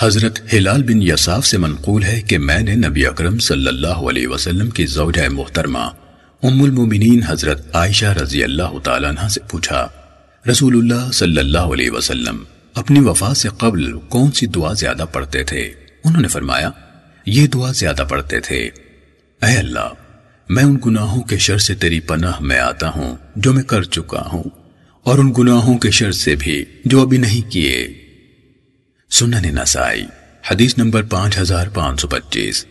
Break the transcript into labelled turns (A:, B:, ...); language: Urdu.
A: حضرت ہلال بن یساف سے منقول ہے کہ میں نے نبی اکرم صلی اللہ علیہ وسلم کی زوجہ محترمہ ام المومنین حضرت عائشہ رضی اللہ تعالیٰ عنہ سے پوچھا، رسول اللہ صلی اللہ علیہ وسلم، اپنی وفات سے قبل کون سی دعا زیادہ پڑھتے تھے؟ انہوں نے فرمایا، یہ دعا زیادہ پڑھتے تھے۔ اے اللہ، میں ان گناہوں کے شر سے تیری پناہ میں آتا ہوں جو میں کر چکا ہوں، اور ان گناہوں کے شر سے بھی جو ابھی نہیں کیے۔ سنن نسائی حدیث نمبر پانچ ہزار پانچ سو پچیس۔